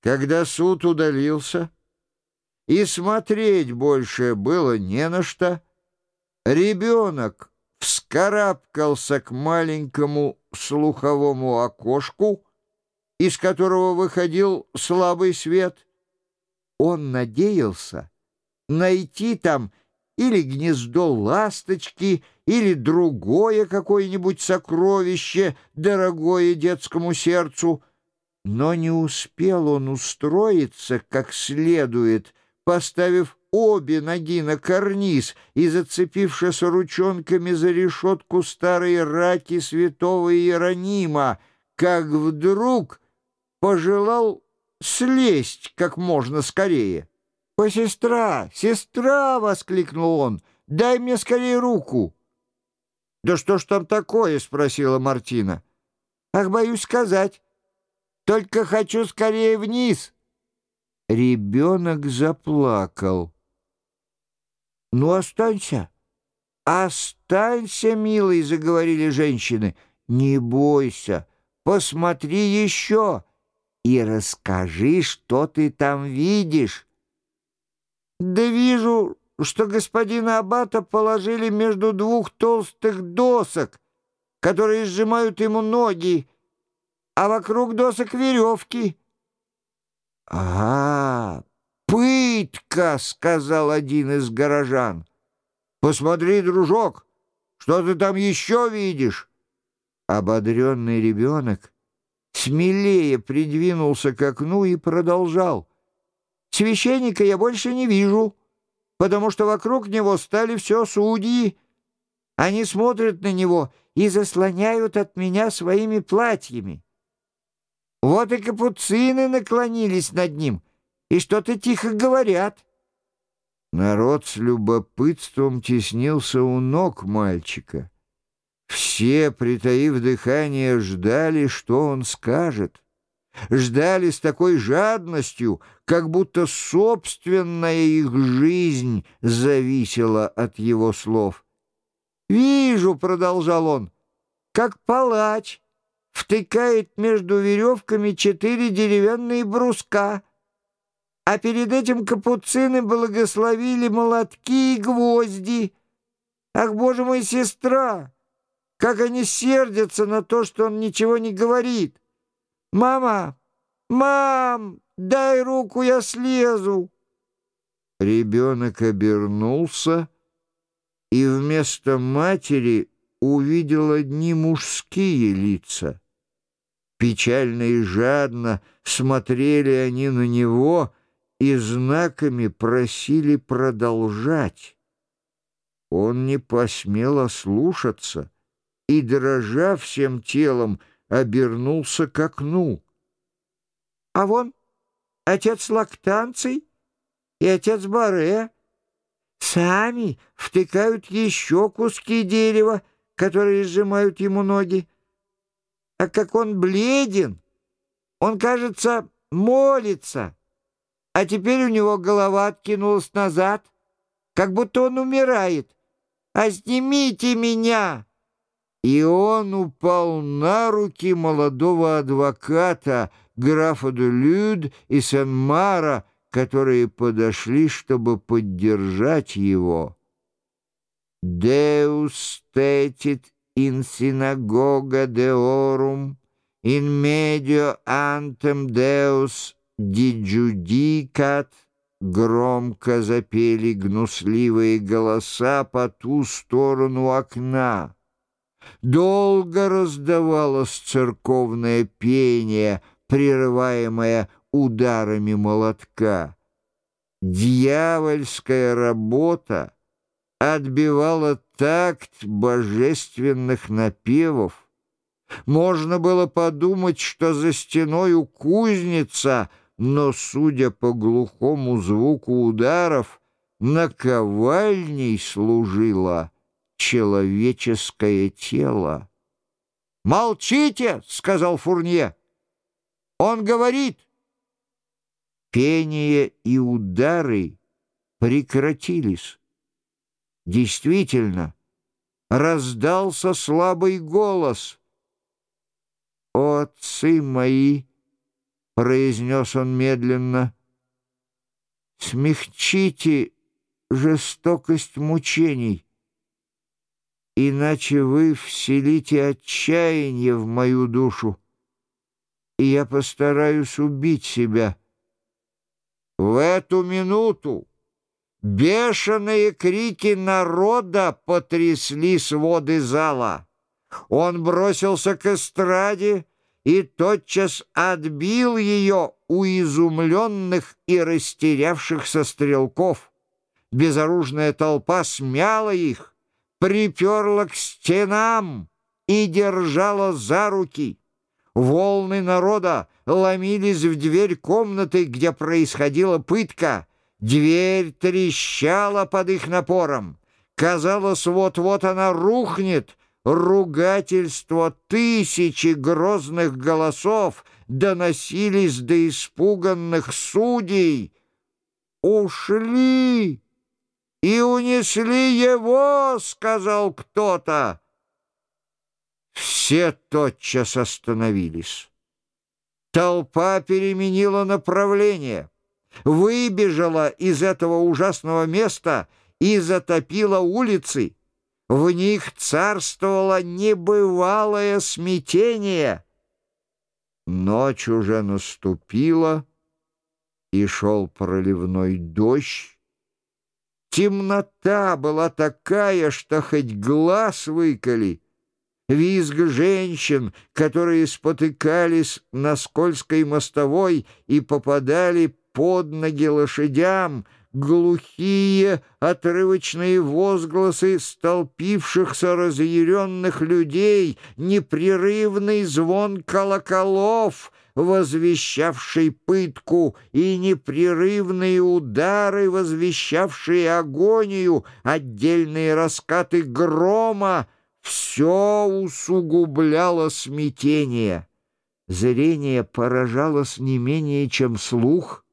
Когда суд удалился, и смотреть больше было не на что, ребенок вскарабкался к маленькому слуховому окошку, из которого выходил слабый свет. Он надеялся найти там или гнездо ласточки, или другое какое-нибудь сокровище, дорогое детскому сердцу. Но не успел он устроиться как следует, поставив обе ноги на карниз и зацепившись ручонками за решетку старой раки святого Иеронима, как вдруг пожелал слезть как можно скорее. «О, сестра, сестра!» — воскликнул он. «Дай мне скорее руку!» «Да что ж там такое?» — спросила Мартина. «Ах, боюсь сказать. Только хочу скорее вниз!» Ребенок заплакал. «Ну, останься! Останься, милый!» — заговорили женщины. «Не бойся, посмотри еще и расскажи, что ты там видишь». Да вижу, что господина Аббата положили между двух толстых досок, которые сжимают ему ноги, а вокруг досок веревки. — Ага, пытка, — сказал один из горожан. — Посмотри, дружок, что ты там еще видишь? Ободренный ребенок смелее придвинулся к окну и продолжал. Священника я больше не вижу, потому что вокруг него стали все судьи. Они смотрят на него и заслоняют от меня своими платьями. Вот и капуцины наклонились над ним и что-то тихо говорят. Народ с любопытством теснился у ног мальчика. Все, притаив дыхание, ждали, что он скажет ждали с такой жадностью, как будто собственная их жизнь зависела от его слов. «Вижу», — продолжал он, — «как палач втыкает между веревками четыре деревянные бруска, а перед этим капуцины благословили молотки и гвозди. Ах, боже мой, сестра, как они сердятся на то, что он ничего не говорит!» «Мама! Мам! Дай руку, я слезу!» Ребенок обернулся и вместо матери увидел одни мужские лица. Печально и жадно смотрели они на него и знаками просили продолжать. Он не посмел ослушаться и, дрожа всем телом, обернулся к окну. А вон отец Лактанций и отец Баре сами втыкают еще куски дерева, которые сжимают ему ноги. А как он бледен, он, кажется, молится, а теперь у него голова откинулась назад, как будто он умирает. «А снимите меня!» и он упал на руки молодого адвоката, графа де Люд и Сен-Мара, которые подошли, чтобы поддержать его. «Deus stetit in synagoga deorum, in medio antem Deus dijudicat», громко запели гнусливые голоса по ту сторону окна. Долго раздавалось церковное пение, прерываемое ударами молотка. Дьявольская работа отбивала такт божественных напевов. Можно было подумать, что за стеною кузница, но, судя по глухому звуку ударов, наковальней служила человеческое тело. «Молчите!» — сказал Фурнье. «Он говорит!» Пение и удары прекратились. Действительно, раздался слабый голос. «Отцы мои!» произнес он медленно, — смягчите жестокость мучений, иначе вы вселите отчаяние в мою душу, и я постараюсь убить себя. В эту минуту бешеные крики народа потрясли своды зала. Он бросился к эстраде и тотчас отбил ее у изумленных и растерявшихся стрелков. Безоружная толпа смяла их, приперла к стенам и держала за руки. Волны народа ломились в дверь комнаты, где происходила пытка. Дверь трещала под их напором. Казалось, вот-вот она рухнет. Ругательства тысячи грозных голосов доносились до испуганных судей. «Ушли и унесли его!» — сказал кто-то. Все тотчас остановились. Толпа переменила направление, выбежала из этого ужасного места и затопила улицы. В них царствовало небывалое смятение. Ночь уже наступила, и шел проливной дождь. Темнота была такая, что хоть глаз выколи. Визг женщин, которые спотыкались на скользкой мостовой и попадали под ноги лошадям, глухие отрывочные возгласы столпившихся разъяренных людей, непрерывный звон колоколов, возвещавший пытку, и непрерывные удары, возвещавшие агонию, отдельные раскаты грома — все усугубляло смятение. Зрение поражалось не менее, чем слух.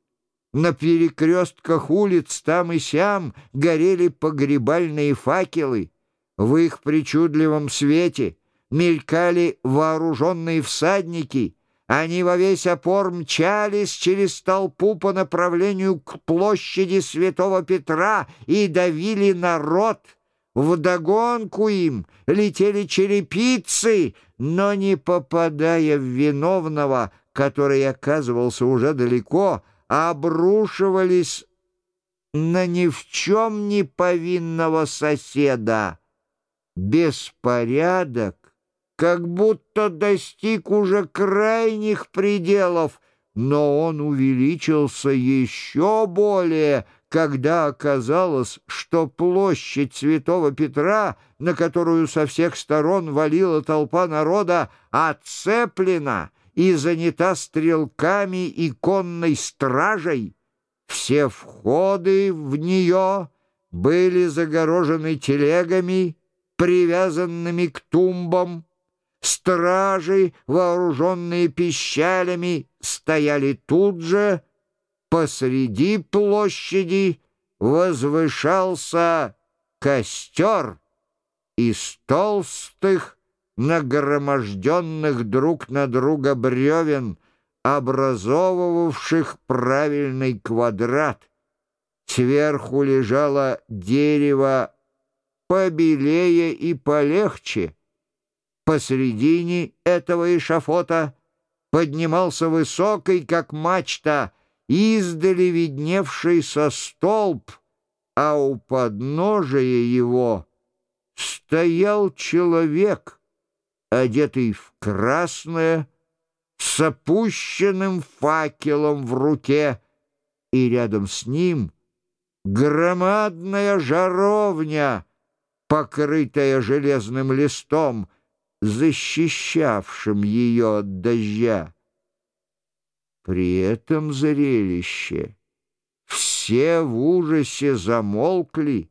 На перекрестках улиц там и сям горели погребальные факелы. В их причудливом свете мелькали вооруженные всадники. Они во весь опор мчались через толпу по направлению к площади Святого Петра и давили народ — Вдогонку им летели черепицы, но не попадая в виновного, который оказывался уже далеко, обрушивались на ни в чем не повинного соседа. Беспорядок как будто достиг уже крайних пределов, но он увеличился еще более — когда оказалось, что площадь Святого Петра, на которую со всех сторон валила толпа народа, оцеплена и занята стрелками и конной стражей, все входы в нее были загорожены телегами, привязанными к тумбам, стражи, вооруженные пищалями, стояли тут же, посреди площади возвышался костер из толстых, нагроможденных друг на друга бревен, образовывавших правильный квадрат. Сверху лежало дерево побелее и полегче. Посредине этого эшафота поднимался высокий, как мачта, издали видневшийся столб, а у подножия его стоял человек, одетый в красное, с опущенным факелом в руке, и рядом с ним громадная жаровня, покрытая железным листом, защищавшим ее от дождя. При этом зрелище все в ужасе замолкли.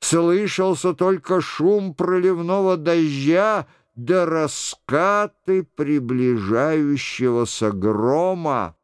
Слышался только шум проливного дождя да раскаты приближающегося грома.